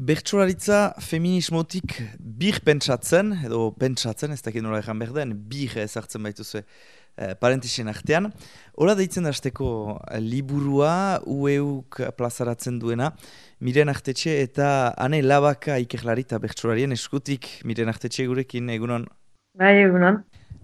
Bertsolaritza feminismotik bir pentsatzen, edo pentsatzen, ez dakit nola egan behar den, bir ezartzen baituzu e, parentesen artean. Hora deitzen dazteko liburua, ueuk plazaratzen duena, miren artetxe eta ane labaka ikerlari eta bertsolarien eskutik miren artetxe gurekin egunon. Bai, egunon.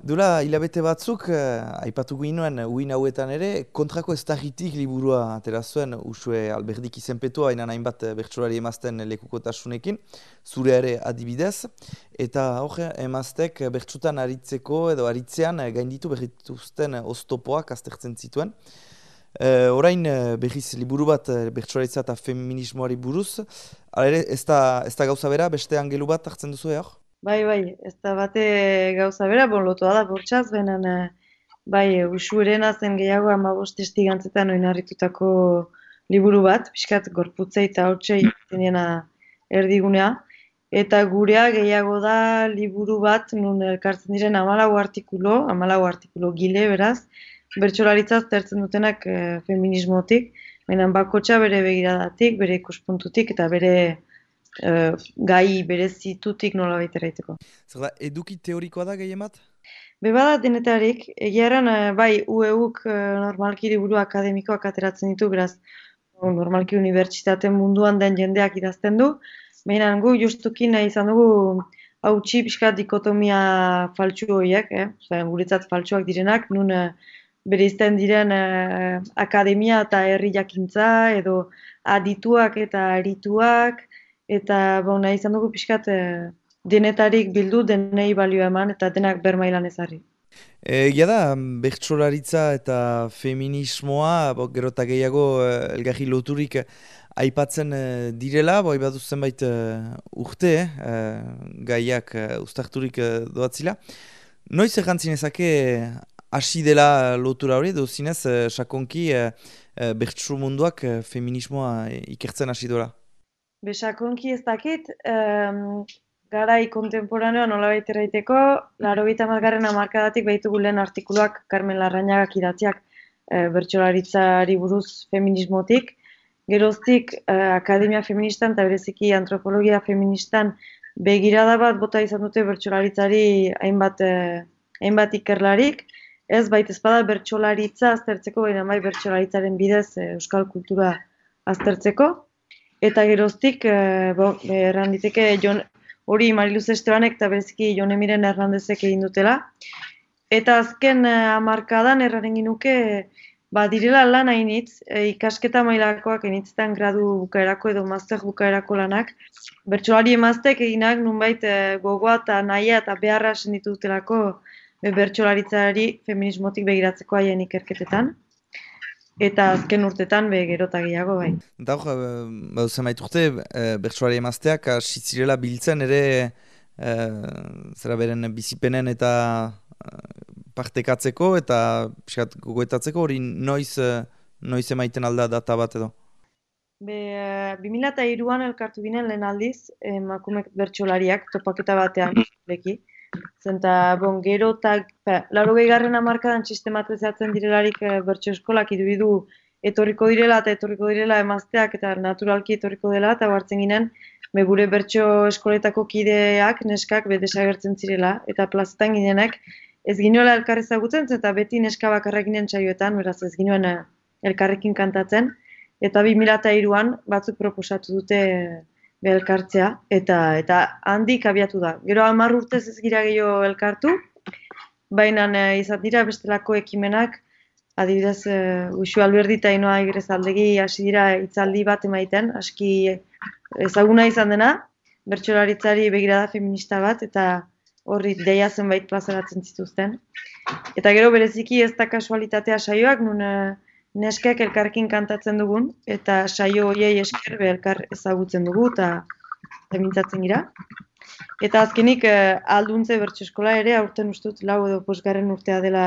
Dura, hilabete batzuk, uh, aipatu guinuen, uin hauetan ere, kontrako ez tagitik liburua atera zuen, usue alberdik izenpetua, hain hainbat eh, bertsolari emazten lekukotasunekin, zure ere adibidez, eta hor, emaztek bertsutan aritzeko edo aritzean gainditu berrituzten oztopoak aztertzen zituen. Uh, orain berriz liburu bat bertsolaritza eta feminismoari buruz, ere ez da, ez da gauza bera, beste angelu bat hartzen duzu hor? Bai, bai, ez da bate gauza bera, bon lotua da bortxaz, benen, bai, usuerena zen gehiago ama bostesti gantzetan oinarritutako liburu bat, pixkat gorputzei eta hortzei zeniena erdigunea, eta gurea gehiago da liburu bat, nun elkartzen diren amalau artikulo, amalau artikulo gile, beraz, bertsolaritzaz tertzen dutenak e, feminismotik, benen bakotxa bere begiradatik, bere ikuspuntutik, eta bere uh, gai berezitutik nola baita eraiteko. Zer da, eduki teorikoa da gehien bat? Bebada denetarik, egiaran uh, bai UEUk uh, normalki liburu akademikoak ateratzen ditu, beraz normalki unibertsitate munduan den jendeak idazten du, Baina gu justuki nahi izan dugu hautsi pixka dikotomia faltsu horiek, eh? guretzat faltsuak direnak, nun uh, bere izten diren akademia eta herri jakintza, edo adituak eta arituak, eta bon, nahi izan dugu pixkat e, denetarik bildu denei balio eman eta denak bermailan ezarri. Egia da, bertsolaritza eta feminismoa, bo, gero eta gehiago eh, elgarri loturik aipatzen eh, direla, boi bat zenbait urte, gaiak ustarturik doatzila. Noiz egantzin ezake hasi dela lotura hori, edo zinez, sakonki bertsu munduak feminismoa ikertzen hasi dola? Besakonki ez dakit, um, garai kontemporanean nola baita erraiteko, laro gita mazgarren amarkadatik behitugu lehen artikuluak Carmen Larrañagak idatziak e, bertsolaritzari buruz feminismotik. Geroztik, uh, Akademia Feministan eta bereziki Antropologia Feministan begirada bat bota izan dute bertsolaritzari hainbat, uh, hainbat ikerlarik. Ez baita ezpada bertsolaritza aztertzeko, baina bai bertsolaritzaren bidez euskal kultura aztertzeko. Eta geroztik, e, bo, erran diteke, jon, hori Mariluz Estebanek eta bereziki Jon Emiren errandezek egin dutela. Eta azken e, amarkadan erraren ginuke, ba, direla lan hainitz, e, ikasketa mailakoak hainitzetan gradu bukaerako edo mazter bukaerako lanak. Bertsolari emaztek eginak nunbait e, gogoa eta nahia eta beharra senditutelako e, bertsolaritzari feminismotik begiratzeko haien ikerketetan eta azken urtetan be gerota gehiago bai. Dago, ba, zemait urte, e, bertsuari emazteak, sitzirela biltzen ere, e, zera beren bizipenen eta partekatzeko eta piskat gogoetatzeko, hori noiz, noiz emaiten alda data bat edo? Be, 2002an elkartu ginen lehen aldiz, emakumek bertsolariak topaketa batean, beki. Zenta, bon, gero eta, laro gehigarren amarkadan sistematizatzen direlarik e, bertso eskolak idubidu etorriko direla eta etorriko direla emazteak eta naturalki etorriko dela eta hartzen ginen, be gure bertso eskoletako kideak neskak be desagertzen zirela eta plazetan ginenek ez ginoela elkar ezagutzen eta beti neska bakarra ginen txaioetan, beraz ez ginoen eh, elkarrekin kantatzen. Eta 2002an batzuk proposatu dute elkartzea eta eta handik abiatu da. Gero 10 urtez ez gira gehiago elkartu, baina e, izan dira bestelako ekimenak, adibidez, e, Uxu Alberdi eta Inoa Igrezaldegi hasi dira hitzaldi bat emaiten, aski ezaguna izan dena, bertsolaritzari begirada feminista bat eta horri deia zenbait plazaratzen zituzten. Eta gero bereziki ez da kasualitatea saioak, nun e, neskek elkarrekin kantatzen dugun, eta saio hoiei esker elkar ezagutzen dugu, eta zemintzatzen gira. Eta azkenik eh, alduntze bertso eskola ere, aurten ustut, lau edo posgarren urtea dela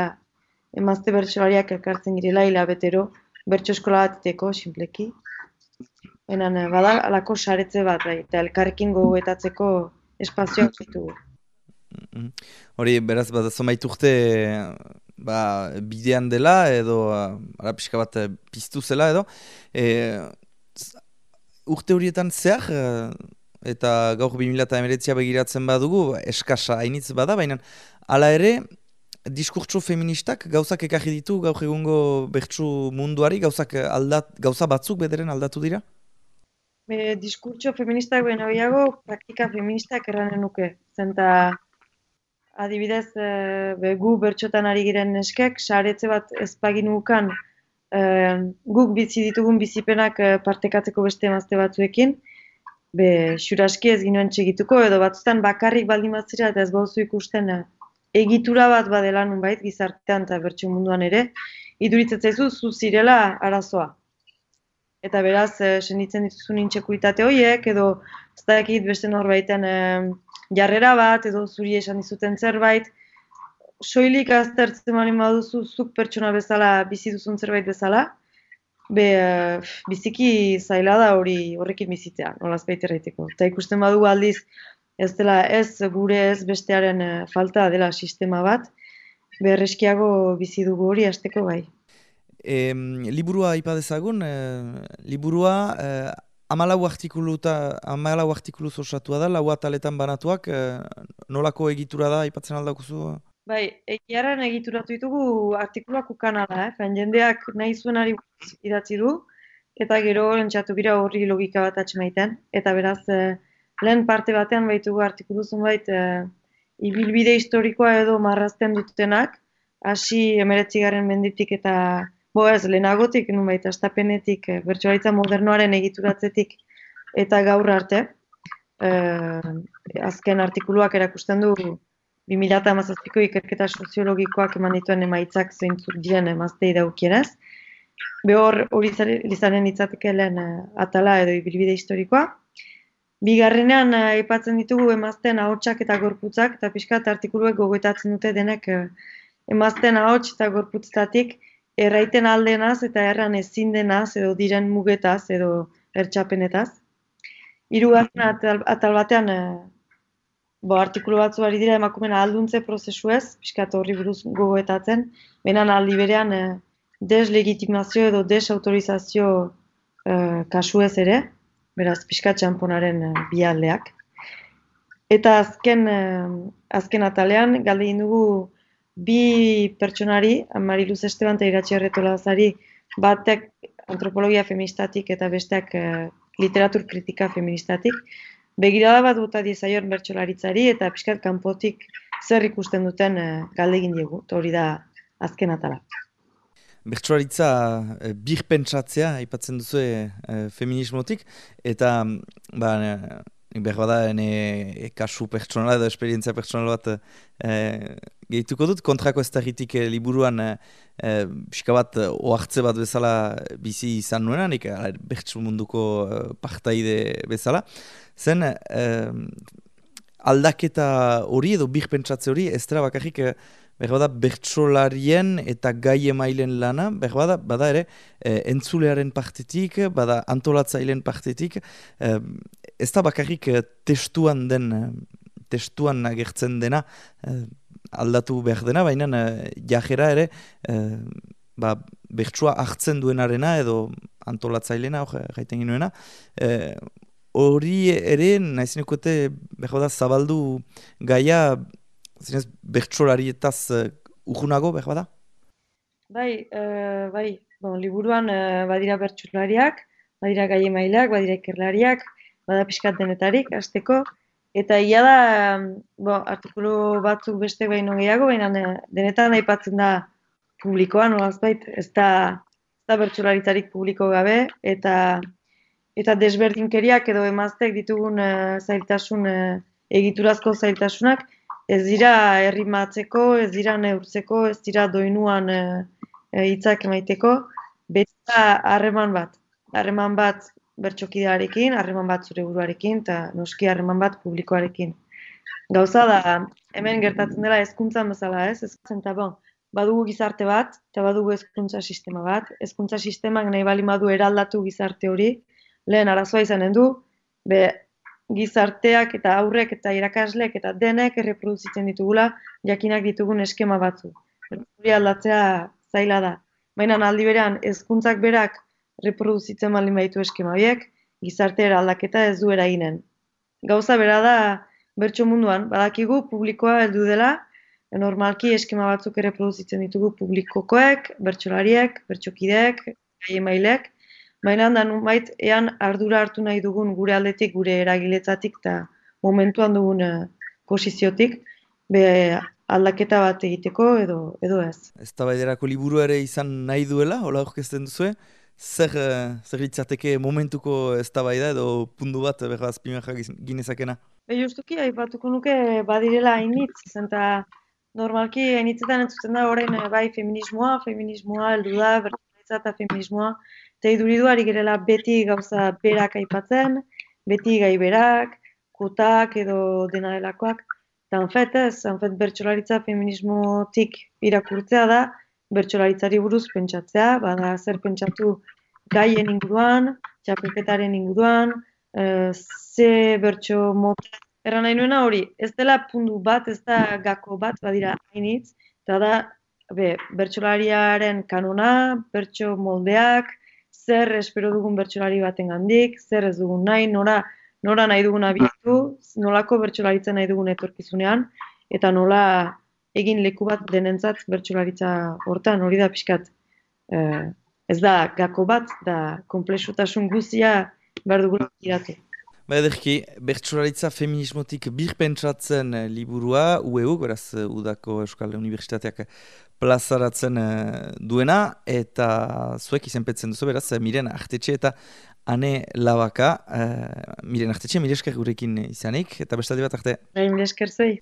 emazte bertsolariak elkartzen girela hilabetero bertso eskola bat iteko, sinpleki. Enan, eh, bada, alako saretze bat, bai, eta elkarrekin gogoetatzeko espazioak ditugu. Mm-hmm. Hori, beraz, bat urte ba, bidean dela edo ara pixka bat piztu zela edo e, urte horietan zehar eta gaur 2008a begiratzen badugu, eskasa hainitz bada, baina hala ere, diskurtso feministak gauzak ekarri ditu gaur egungo bertsu munduari, gauzak aldat, gauza batzuk bederen aldatu dira? Be, diskurtso feministak baina gehiago, praktika feministak erranen nuke. Zenta, adibidez, e, be, gu bertxotan ari giren neskek, saretze bat ezpagin ukan, e, guk bizi ditugun bizipenak e, partekatzeko beste emazte batzuekin, be, xuraski ez ginoen txegituko, edo batzutan bakarrik baldin batzira eta ez bauzu ikusten e, egitura bat badela nunbait gizartean eta bertso munduan ere, iduritzen zu zirela arazoa. Eta beraz, e, senditzen dituzun intxekuitate horiek, edo ez da beste norbaiten e, jarrera bat, edo zuri esan dizuten zerbait, soilik aztertzen mani baduzu zuk pertsona bezala, bizi duzun zerbait bezala, be, e, biziki zaila da hori horrekin bizitzea, nolaz baita erraiteko. Eta ikusten badu aldiz, ez dela ez gure ez bestearen falta dela sistema bat, berreskiago bizi dugu hori hasteko bai. E, liburua ipa dezagun, e, liburua e, amalau artikuluta, amalau artikuluz osatua da, lau ataletan banatuak, e, nolako egitura da, ipatzen aldakuzu? Bai, egiaran egituratu ditugu artikuluak ukanala, eh? Fen, jendeak nahi zuen ari idatzi du, eta gero entzatu gira horri logika bat atxemaiten, eta beraz, e, lehen parte batean baitugu artikulu zunbait, e, ibilbide historikoa edo marrazten dutenak, hasi emeretzigarren menditik eta Bo ez, lehenagotik, nun baita, estapenetik, e, bertsoaritza modernoaren egituratzetik eta gaur arte. E, azken artikuluak erakusten du 2008ko ikerketa soziologikoak eman dituen emaitzak zeintzuk diren emaztei daukienez. Behor hori izanen itzateke lehen eh, atala edo ibilbide historikoa. Bigarrenean aipatzen ditugu emazten ahotsak eta gorputzak, eta pixkat artikuluek gogoetatzen dute denek emazten ahots eta gorputztatik erraiten aldenaz eta erran ezin denaz edo diren mugetaz edo ertxapenetaz. Hirugarren atal, atal batean e, bo artikulu batzu ari dira emakumen alduntze prozesu ez, pixkat horri buruz gogoetatzen, benan aldi berean e, deslegitimazio edo desautorizazio e, kasu ez ere, beraz pixkat txamponaren e, bialdeak. Eta azken, e, azken atalean, galde dugu bi pertsonari, Mariluz Esteban eta Iratxe Erretola batek antropologia feministatik eta besteak uh, literatur kritika feministatik, begirada bat bota diezaion bertsolaritzari eta pixkat kanpotik zer ikusten duten uh, galdegin diegu, hori da azken atala. Bertsolaritza uh, bir pentsatzea, aipatzen duzu uh, feminismotik, eta ba, behar bada, ene kasu pertsonala edo esperientzia pertsonala bat gehituko dut, kontrako ez tarritik eh, liburuan eh, eh, pixka bat eh, oartze bat bezala bizi izan nuena, nik bertsu munduko eh, partaide bezala. Zen, eh, aldaketa hori edo bir pentsatze hori, ez dira bakarrik eh, Berbada bertsolarien eta gai emailen lana, berbada bada ere e, entzulearen partetik, bada antolatzailen partetik, e, ez da bakarrik testuan den, testuan agertzen dena, aldatu behar dena, baina jajera ere ba, bertsua hartzen duenarena edo antolatzailena, hori gaiten ginoena. E, hori ere, nahizinekote, behar da, zabaldu gaia, zinez, bertsolarietaz uh, urgunago, behar da? Bai, bai, bon, liburuan badira bertsolariak, badira gai emaileak, badira ikerlariak, bada pixkat denetarik, azteko, Eta ia da, bo, artikulu batzuk beste baino gehiago, baina denetan aipatzen da publikoan, nolaz bait, ez da, ez da bertsularitzarik publiko gabe, eta eta desberdinkeriak edo emaztek ditugun uh, zailtasun, uh, egiturazko zailtasunak, ez dira herrimatzeko, ez dira neurtzeko, ez dira doinuan uh, hitzak emaiteko, beta harreman bat. Harreman bat bertxokidearekin, harreman bat zure buruarekin, eta noski harreman bat publikoarekin. Gauza da, hemen gertatzen dela hezkuntzan bezala, ez? Hezkuntzan eta bon, badugu gizarte bat, eta badugu hezkuntza sistema bat. Hezkuntza sistemak nahi bali badu eraldatu gizarte hori, lehen arazoa izanen du, be, gizarteak eta aurrek eta irakasleek eta denek erreproduzitzen ditugula jakinak ditugun eskema batzu. Hori aldatzea zaila da. Baina aldi berean, hezkuntzak berak reproduzitzen baldin baitu eskema horiek, gizarte aldaketa ez du eraginen. gauza bera da bertso munduan. Badakigu publikoa heldu dela, normalki eskema batzuk ere produzitzen ditugu publikokoek, bertsolariek, bertsokideek, gai emailek, baina da numait ean ardura hartu nahi dugun gure aldetik, gure eragiletzatik eta momentuan dugun uh, posiziotik, be aldaketa bat egiteko edo edo ez. Ez tabaiderako liburu ere izan nahi duela, hola orkesten duzue, zer, uh, zer litzateke momentuko ez tabaida edo pundu bat behar azpimeak ginezakena? Be justuki, aipatuko nuke badirela hainitz, zenta normalki hainitzetan entzuten da orain eh, bai feminismoa, feminismoa, heldu da, bertaitza eta feminismoa, eta iduridu ari gerela beti gauza berak aipatzen, beti gai berak, kutak edo dena delakoak, eta anfet ez, anfet bertxolaritza feminismotik irakurtzea da, bertsolaritzari buruz pentsatzea, bada zer pentsatu gaien inguruan, txapelketaren inguruan, uh, ze bertso mota. Erra nahi nuena hori, ez dela pundu bat, ez da gako bat, badira hainitz, eta da, be, bertsolariaren kanona, bertso moldeak, zer espero dugun bertsolari baten gandik, zer ez dugun nahi, nora, nora nahi dugun abiatu, nolako bertsolaritzen nahi dugun etorkizunean, eta nola egin leku bat denentzat bertsolaritza hortan, hori da pixkat. Eh, ez da gako bat, da komplexutasun guzia behar dugu iratu. Ba ederki, bertsolaritza feminismotik birpentsatzen uh, liburua, UEU, beraz uh, Udako Euskal Unibertsitateak plazaratzen duena, eta zuek izenpetzen duzu, beraz, miren artetxe eta ane labaka, uh, miren artetxe, mire esker gurekin izanik, eta bestadi bat arte. Bai, mire esker zei.